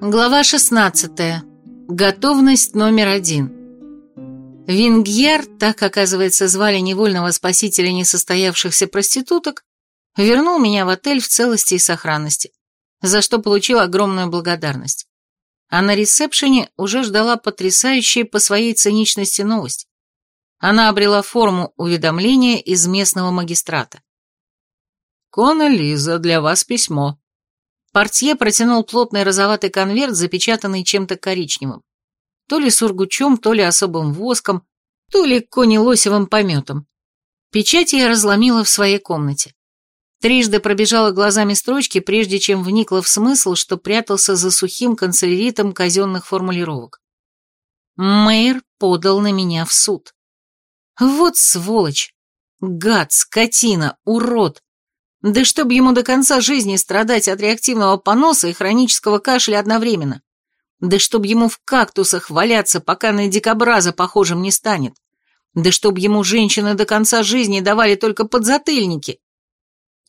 Глава 16. Готовность номер один. Вингьяр, так, оказывается, звали невольного спасителя несостоявшихся проституток, вернул меня в отель в целости и сохранности, за что получил огромную благодарность. А на ресепшене уже ждала потрясающая по своей циничности новость. Она обрела форму уведомления из местного магистрата. «Кона Лиза, для вас письмо», Портье протянул плотный розоватый конверт, запечатанный чем-то коричневым. То ли сургучом, то ли особым воском, то ли конелосевым пометом. Печать я разломила в своей комнате. Трижды пробежала глазами строчки, прежде чем вникла в смысл, что прятался за сухим канцеляритом казенных формулировок. Мэйр подал на меня в суд. Вот сволочь! Гад, скотина, урод! Да чтобы ему до конца жизни страдать от реактивного поноса и хронического кашля одновременно. Да чтобы ему в кактусах валяться, пока на дикобраза похожим не станет. Да чтобы ему женщины до конца жизни давали только подзатыльники.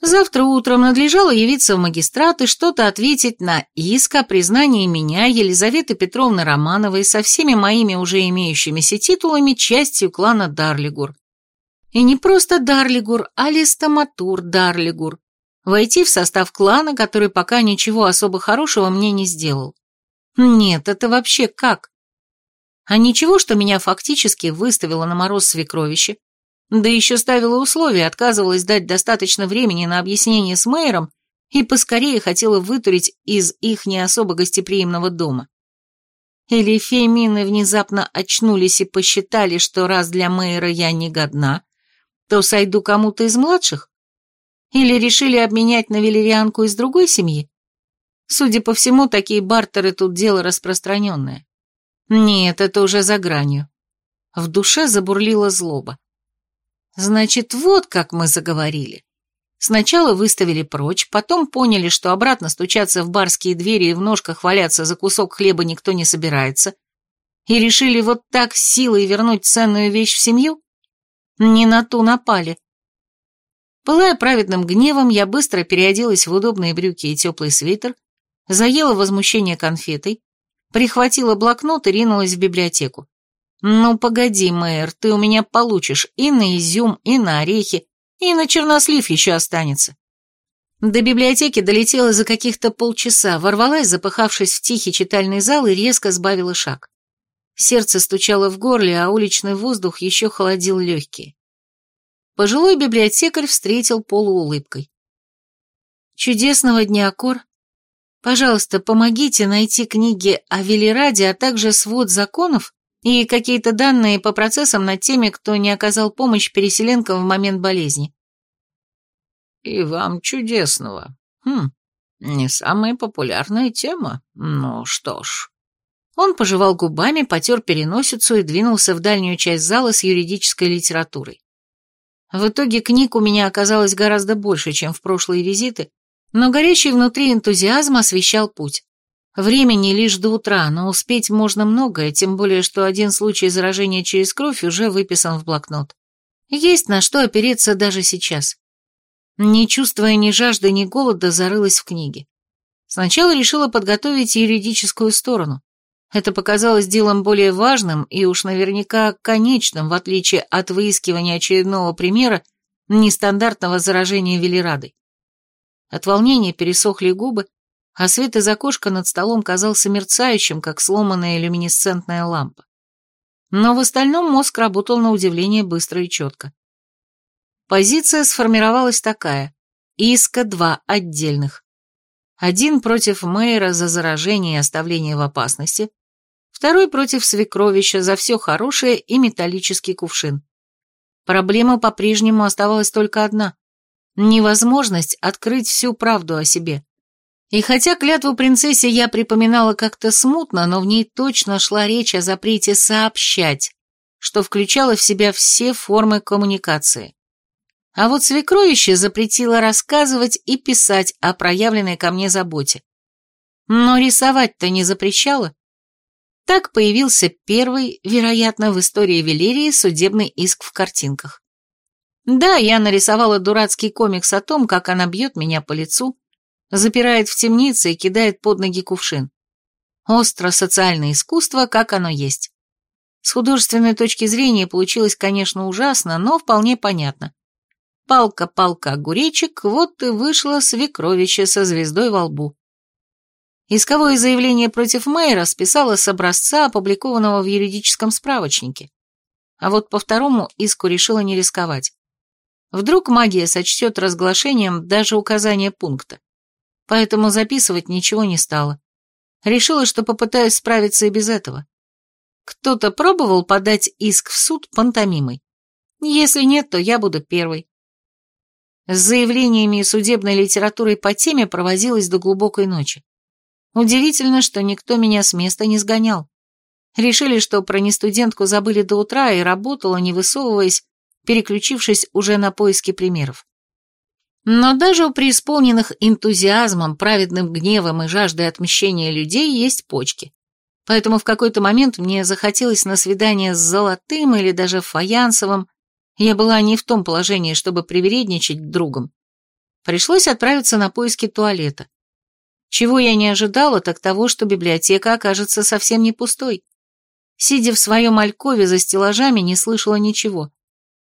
Завтра утром надлежало явиться в магистрат и что-то ответить на иск о признании меня, Елизаветы Петровны Романовой, со всеми моими уже имеющимися титулами частью клана Дарлигур. И не просто Дарлигур, а Листоматур Дарлигур. Войти в состав клана, который пока ничего особо хорошего мне не сделал. Нет, это вообще как? А ничего, что меня фактически выставило на мороз свекровище, да еще ставила условия, отказывалась дать достаточно времени на объяснение с мэром и поскорее хотела вытурить из их не особо гостеприимного дома. Или фемины внезапно очнулись и посчитали, что раз для мэра я не годна, то сойду кому-то из младших? Или решили обменять на велерианку из другой семьи? Судя по всему, такие бартеры тут дело распространенное. Нет, это уже за гранью. В душе забурлила злоба. Значит, вот как мы заговорили. Сначала выставили прочь, потом поняли, что обратно стучаться в барские двери и в ножках валяться за кусок хлеба никто не собирается, и решили вот так силой вернуть ценную вещь в семью? Не на ту напали. Пылая праведным гневом, я быстро переоделась в удобные брюки и теплый свитер, заела возмущение конфетой, прихватила блокнот и ринулась в библиотеку. «Ну, погоди, мэр, ты у меня получишь и на изюм, и на орехи, и на чернослив еще останется». До библиотеки долетела за каких-то полчаса, ворвалась, запыхавшись в тихий читальный зал и резко сбавила шаг. Сердце стучало в горле, а уличный воздух еще холодил легкие. Пожилой библиотекарь встретил полуулыбкой. «Чудесного дня, Кор. Пожалуйста, помогите найти книги о Велираде, а также свод законов и какие-то данные по процессам над теми, кто не оказал помощь переселенкам в момент болезни». «И вам чудесного. Хм, не самая популярная тема. Ну что ж...» Он пожевал губами, потер переносицу и двинулся в дальнюю часть зала с юридической литературой. В итоге книг у меня оказалось гораздо больше, чем в прошлые визиты, но горящий внутри энтузиазм освещал путь. Времени лишь до утра, но успеть можно многое, тем более, что один случай заражения через кровь уже выписан в блокнот. Есть на что опереться даже сейчас. Не чувствуя ни жажды, ни голода, зарылась в книги. Сначала решила подготовить юридическую сторону. Это показалось делом более важным и уж наверняка конечным, в отличие от выискивания очередного примера нестандартного заражения Велерадой. От волнения пересохли губы, а свет из окошка над столом казался мерцающим, как сломанная люминесцентная лампа. Но в остальном мозг работал на удивление быстро и четко. Позиция сформировалась такая. Иска два отдельных. Один против мэра за заражение и оставление в опасности, второй против свекровища за все хорошее и металлический кувшин. Проблема по-прежнему оставалась только одна – невозможность открыть всю правду о себе. И хотя клятву принцессе я припоминала как-то смутно, но в ней точно шла речь о запрете сообщать, что включало в себя все формы коммуникации. А вот свекровище запретило рассказывать и писать о проявленной ко мне заботе. Но рисовать-то не запрещало. Так появился первый, вероятно, в истории Велерии судебный иск в картинках. Да, я нарисовала дурацкий комикс о том, как она бьет меня по лицу, запирает в темнице и кидает под ноги кувшин. Остро-социальное искусство, как оно есть. С художественной точки зрения получилось, конечно, ужасно, но вполне понятно. Палка-палка огуречек, вот и вышло свекровище со звездой во лбу. Исковое заявление против мэра списала с образца, опубликованного в юридическом справочнике. А вот по второму иску решила не рисковать. Вдруг магия сочтет разглашением даже указание пункта. Поэтому записывать ничего не стала. Решила, что попытаюсь справиться и без этого. Кто-то пробовал подать иск в суд пантомимой? Если нет, то я буду первой. С заявлениями и судебной литературой по теме провозилась до глубокой ночи. Удивительно, что никто меня с места не сгонял. Решили, что про нестудентку забыли до утра и работала, не высовываясь, переключившись уже на поиски примеров. Но даже у преисполненных энтузиазмом, праведным гневом и жаждой отмщения людей есть почки. Поэтому в какой-то момент мне захотелось на свидание с золотым или даже фаянсовым, я была не в том положении, чтобы привередничать другом. Пришлось отправиться на поиски туалета. Чего я не ожидала, так того, что библиотека окажется совсем не пустой. Сидя в своем алькове за стеллажами, не слышала ничего.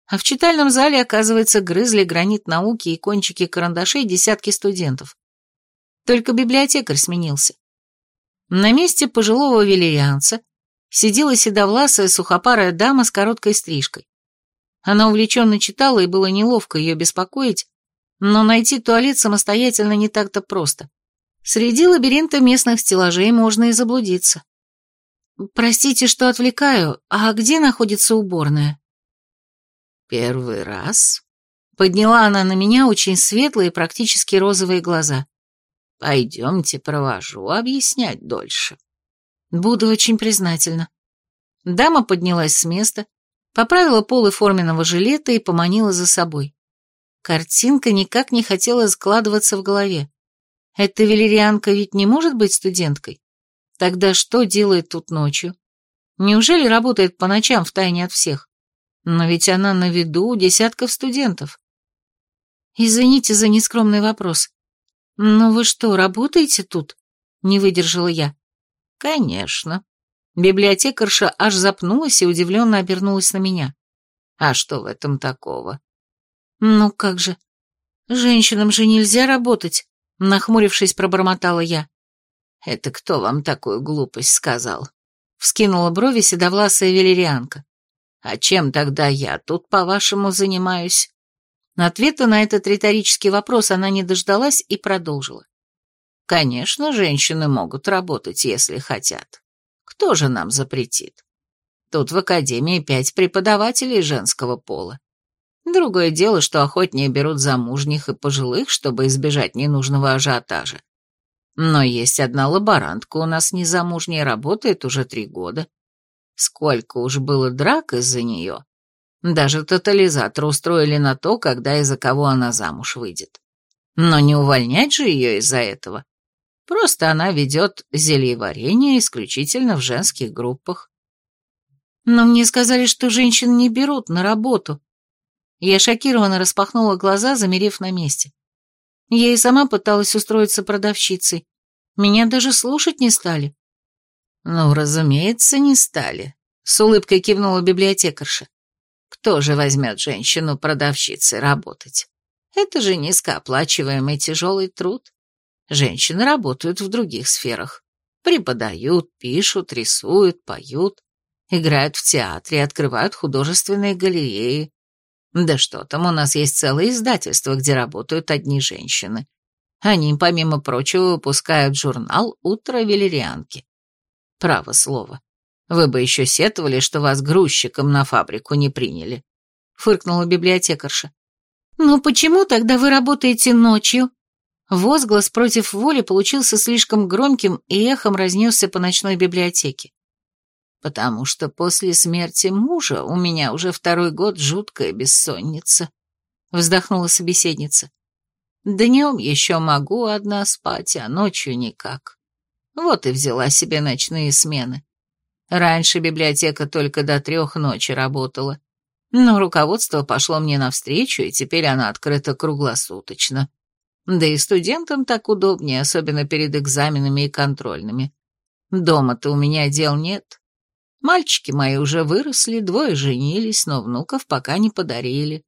А в читальном зале, оказывается, грызли гранит науки и кончики карандашей десятки студентов. Только библиотекарь сменился. На месте пожилого велирианца сидела седовласая сухопарая дама с короткой стрижкой. Она увлеченно читала, и было неловко ее беспокоить, но найти туалет самостоятельно не так-то просто. Среди лабиринта местных стеллажей можно и заблудиться. «Простите, что отвлекаю, а где находится уборная?» «Первый раз?» Подняла она на меня очень светлые, практически розовые глаза. «Пойдемте, провожу, объяснять дольше». «Буду очень признательна». Дама поднялась с места, поправила полы форменного жилета и поманила за собой. Картинка никак не хотела складываться в голове. Эта велерианка ведь не может быть студенткой. Тогда что делает тут ночью? Неужели работает по ночам втайне от всех? Но ведь она на виду у десятков студентов. Извините за нескромный вопрос. Но вы что, работаете тут? Не выдержала я. Конечно. Библиотекарша аж запнулась и удивленно обернулась на меня. А что в этом такого? Ну как же. Женщинам же нельзя работать, нахмурившись, пробормотала я. Это кто вам такую глупость сказал? Вскинула брови седовласая велерианка. А чем тогда я тут, по-вашему, занимаюсь? Ответа на этот риторический вопрос она не дождалась и продолжила. Конечно, женщины могут работать, если хотят. Кто же нам запретит? Тут в академии пять преподавателей женского пола. Другое дело, что охотнее берут замужних и пожилых, чтобы избежать ненужного ажиотажа. Но есть одна лаборантка у нас незамужняя, работает уже три года. Сколько уж было драк из-за нее. Даже тотализатор устроили на то, когда и за кого она замуж выйдет. Но не увольнять же ее из-за этого. Просто она ведет зельеварение исключительно в женских группах. Но мне сказали, что женщин не берут на работу. Я шокированно распахнула глаза, замерев на месте. Я и сама пыталась устроиться продавщицей. Меня даже слушать не стали. Ну, разумеется, не стали. С улыбкой кивнула библиотекарша. Кто же возьмет женщину продавщицей работать? Это же низкооплачиваемый тяжелый труд. Женщины работают в других сферах. Преподают, пишут, рисуют, поют, играют в театре, открывают художественные галереи. Да что там, у нас есть целое издательство, где работают одни женщины. Они, помимо прочего, выпускают журнал «Утро Велерианки». Право слово. Вы бы еще сетовали, что вас грузчиком на фабрику не приняли. Фыркнула библиотекарша. «Ну почему тогда вы работаете ночью?» Возглас против воли получился слишком громким и эхом разнесся по ночной библиотеке. «Потому что после смерти мужа у меня уже второй год жуткая бессонница», — вздохнула собеседница. «Днем еще могу одна спать, а ночью никак. Вот и взяла себе ночные смены. Раньше библиотека только до трех ночи работала, но руководство пошло мне навстречу, и теперь она открыта круглосуточно». Да и студентам так удобнее, особенно перед экзаменами и контрольными. Дома-то у меня дел нет. Мальчики мои уже выросли, двое женились, но внуков пока не подарили.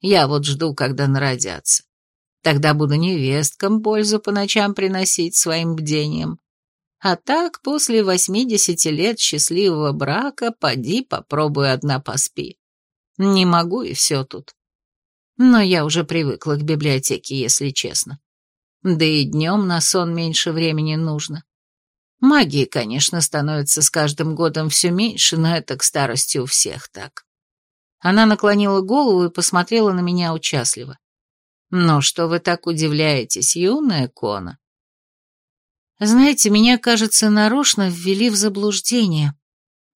Я вот жду, когда народятся. Тогда буду невесткам пользу по ночам приносить своим бдением. А так, после восьмидесяти лет счастливого брака, поди попробуй одна поспи. Не могу и все тут. Но я уже привыкла к библиотеке, если честно. Да и днем на сон меньше времени нужно. Магии, конечно, становится с каждым годом все меньше, но это к старости у всех так. Она наклонила голову и посмотрела на меня участливо. «Ну что вы так удивляетесь, юная Кона?» «Знаете, меня, кажется, нарочно ввели в заблуждение»,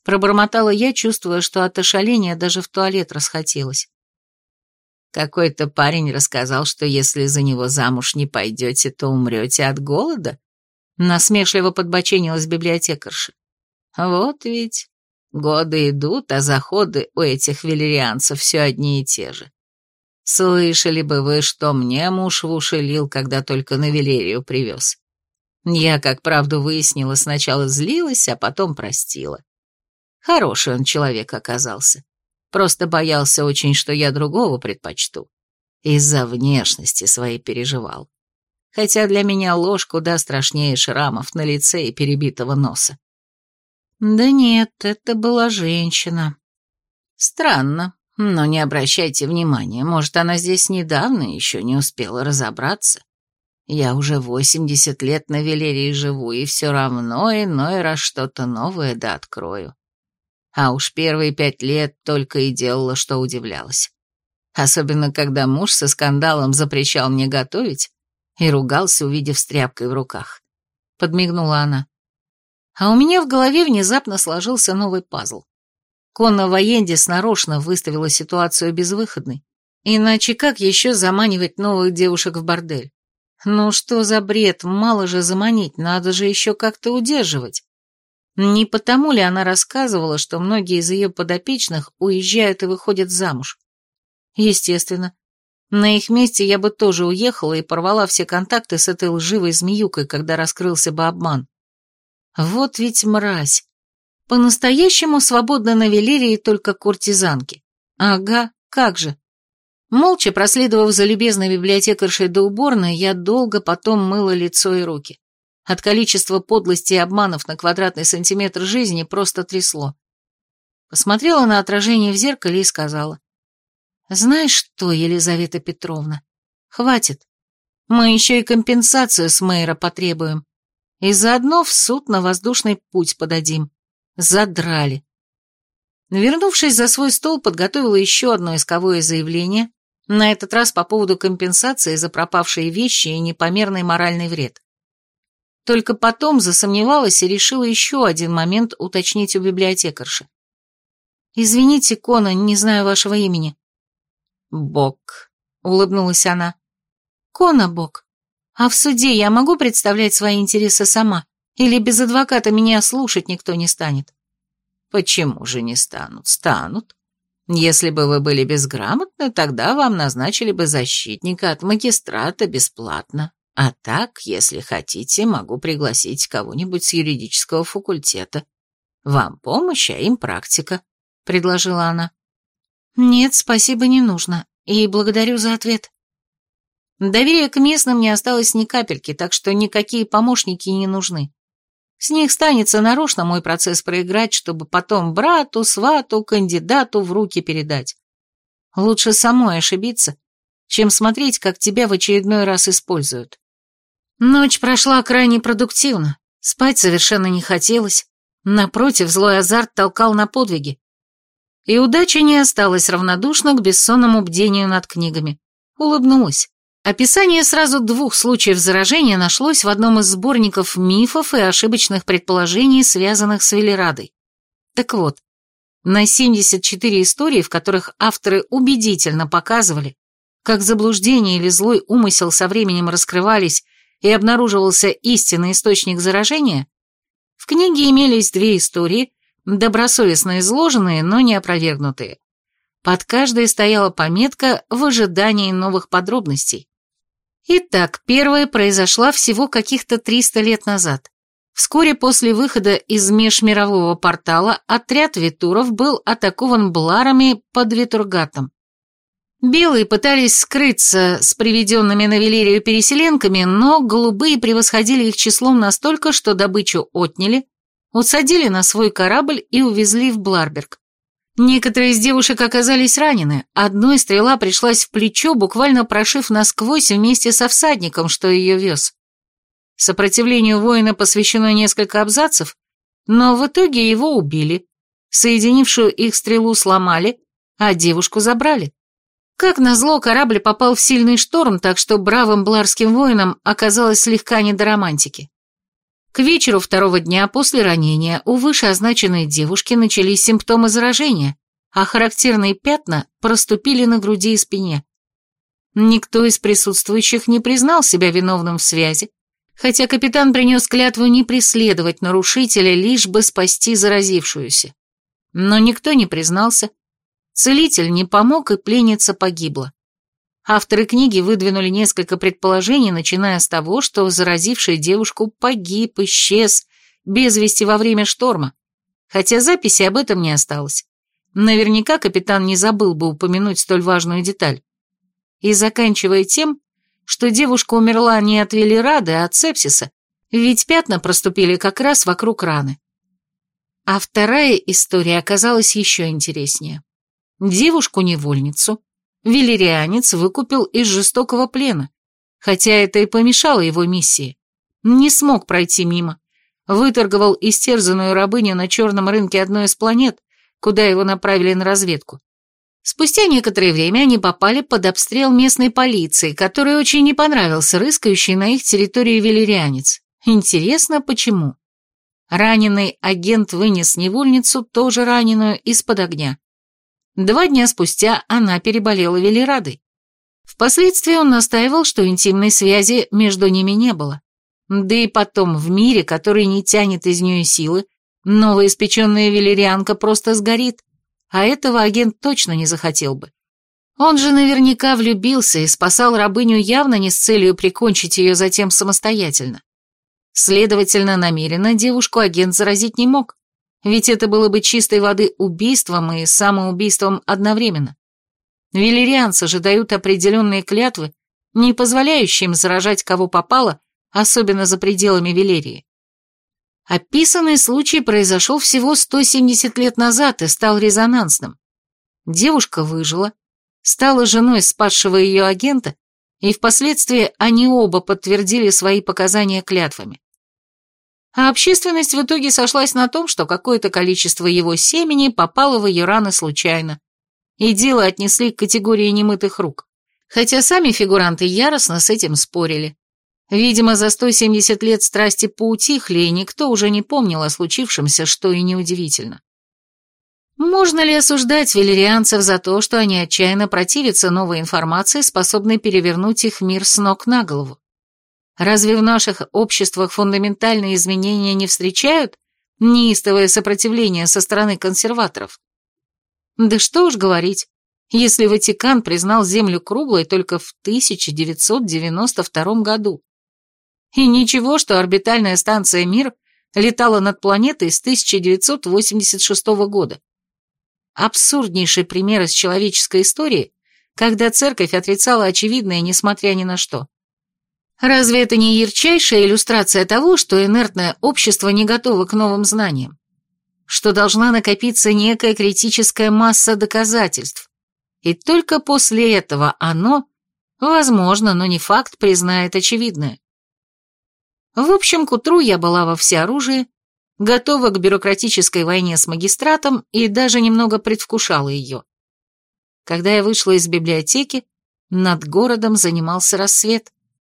пробормотала я, чувствуя, что от ошаления даже в туалет расхотелось. Какой-то парень рассказал, что если за него замуж не пойдете, то умрете от голода? Насмешливо подбоченилась библиотекарша. Вот ведь годы идут, а заходы у этих велерианцев все одни и те же. Слышали бы вы, что мне муж в уши лил, когда только на Велерию привез. Я, как правду выяснила, сначала злилась, а потом простила. Хороший он человек оказался. Просто боялся очень, что я другого предпочту. Из-за внешности своей переживал хотя для меня ложь куда страшнее шрамов на лице и перебитого носа. Да нет, это была женщина. Странно, но не обращайте внимания, может, она здесь недавно еще не успела разобраться. Я уже восемьдесят лет на Велерии живу, и все равно иной раз что-то новое да открою. А уж первые пять лет только и делала, что удивлялась. Особенно, когда муж со скандалом запрещал мне готовить, и ругался, увидев с в руках. Подмигнула она. А у меня в голове внезапно сложился новый пазл. Конна Воендис нарочно выставила ситуацию безвыходной. Иначе как еще заманивать новых девушек в бордель? Ну что за бред, мало же заманить, надо же еще как-то удерживать. Не потому ли она рассказывала, что многие из ее подопечных уезжают и выходят замуж? Естественно, на их месте я бы тоже уехала и порвала все контакты с этой лживой змеюкой, когда раскрылся бы обман. Вот ведь мразь. По-настоящему свободно на Велерии только куртизанки. Ага, как же. Молча проследовав за любезной библиотекаршей до уборной, я долго потом мыла лицо и руки. От количества подлости и обманов на квадратный сантиметр жизни просто трясло. Посмотрела на отражение в зеркале и сказала. Знаешь что, Елизавета Петровна, хватит. Мы еще и компенсацию с мэра потребуем. И заодно в суд на воздушный путь подадим. Задрали. Вернувшись за свой стол, подготовила еще одно исковое заявление, на этот раз по поводу компенсации за пропавшие вещи и непомерный моральный вред. Только потом засомневалась и решила еще один момент уточнить у библиотекарши. «Извините, Кона, не знаю вашего имени. «Бог», — улыбнулась она. «Кона Бог. А в суде я могу представлять свои интересы сама? Или без адвоката меня слушать никто не станет?» «Почему же не станут? Станут. Если бы вы были безграмотны, тогда вам назначили бы защитника от магистрата бесплатно. А так, если хотите, могу пригласить кого-нибудь с юридического факультета. Вам помощь, а им практика», — предложила она. «Нет, спасибо, не нужно. И благодарю за ответ». Доверия к местным не осталось ни капельки, так что никакие помощники не нужны. С них станется нарочно мой процесс проиграть, чтобы потом брату, свату, кандидату в руки передать. Лучше самой ошибиться, чем смотреть, как тебя в очередной раз используют. Ночь прошла крайне продуктивно, спать совершенно не хотелось. Напротив, злой азарт толкал на подвиги. И удача не осталась равнодушна к бессонному бдению над книгами. Улыбнулась. Описание сразу двух случаев заражения нашлось в одном из сборников мифов и ошибочных предположений, связанных с Велерадой. Так вот, на 74 истории, в которых авторы убедительно показывали, как заблуждение или злой умысел со временем раскрывались и обнаруживался истинный источник заражения, в книге имелись две истории, добросовестно изложенные, но не опровергнутые. Под каждой стояла пометка в ожидании новых подробностей. Итак, первая произошла всего каких-то 300 лет назад. Вскоре после выхода из межмирового портала отряд Витуров был атакован бларами под Витургатом. Белые пытались скрыться с приведенными на Велерию переселенками, но голубые превосходили их числом настолько, что добычу отняли, усадили на свой корабль и увезли в Бларберг. Некоторые из девушек оказались ранены, одной стрела пришлась в плечо, буквально прошив насквозь вместе со всадником, что ее вез. Сопротивлению воина посвящено несколько абзацев, но в итоге его убили. Соединившую их стрелу сломали, а девушку забрали. Как назло, корабль попал в сильный шторм, так что бравым бларским воинам оказалось слегка не до романтики. К вечеру второго дня после ранения у вышеозначенной девушки начались симптомы заражения, а характерные пятна проступили на груди и спине. Никто из присутствующих не признал себя виновным в связи, хотя капитан принес клятву не преследовать нарушителя, лишь бы спасти заразившуюся. Но никто не признался, целитель не помог, и пленница погибла. Авторы книги выдвинули несколько предположений, начиная с того, что заразивший девушку погиб, исчез, без вести во время шторма, хотя записи об этом не осталось. Наверняка капитан не забыл бы упомянуть столь важную деталь. И заканчивая тем, что девушка умерла не от велерады, а от сепсиса, ведь пятна проступили как раз вокруг раны. А вторая история оказалась еще интереснее. Девушку-невольницу велерианец выкупил из жестокого плена, хотя это и помешало его миссии. Не смог пройти мимо. Выторговал истерзанную рабыню на черном рынке одной из планет, куда его направили на разведку. Спустя некоторое время они попали под обстрел местной полиции, которой очень не понравился рыскающий на их территории велерианец. Интересно, почему? Раненый агент вынес невольницу, тоже раненую, из-под огня. Два дня спустя она переболела велерадой. Впоследствии он настаивал, что интимной связи между ними не было. Да и потом, в мире, который не тянет из нее силы, новоиспеченная велерианка просто сгорит а этого агент точно не захотел бы. Он же наверняка влюбился и спасал рабыню явно не с целью прикончить ее затем самостоятельно. Следовательно, намеренно девушку агент заразить не мог, ведь это было бы чистой воды убийством и самоубийством одновременно. Велерианцы же дают определенные клятвы, не позволяющие им заражать кого попало, особенно за пределами Велерии. Описанный случай произошел всего 170 лет назад и стал резонансным. Девушка выжила, стала женой спасшего ее агента, и впоследствии они оба подтвердили свои показания клятвами. А общественность в итоге сошлась на том, что какое-то количество его семени попало в ее раны случайно, и дело отнесли к категории немытых рук, хотя сами фигуранты яростно с этим спорили. Видимо, за 170 лет страсти поутихли, и никто уже не помнил о случившемся, что и неудивительно. Можно ли осуждать велерианцев за то, что они отчаянно противятся новой информации, способной перевернуть их мир с ног на голову? Разве в наших обществах фундаментальные изменения не встречают неистовое сопротивление со стороны консерваторов? Да что уж говорить, если Ватикан признал Землю круглой только в 1992 году. И ничего, что орбитальная станция «Мир» летала над планетой с 1986 года. Абсурднейший пример из человеческой истории, когда церковь отрицала очевидное, несмотря ни на что. Разве это не ярчайшая иллюстрация того, что инертное общество не готово к новым знаниям? Что должна накопиться некая критическая масса доказательств, и только после этого оно, возможно, но не факт, признает очевидное. В общем, к утру я была во всеоружии, готова к бюрократической войне с магистратом и даже немного предвкушала ее. Когда я вышла из библиотеки, над городом занимался рассвет.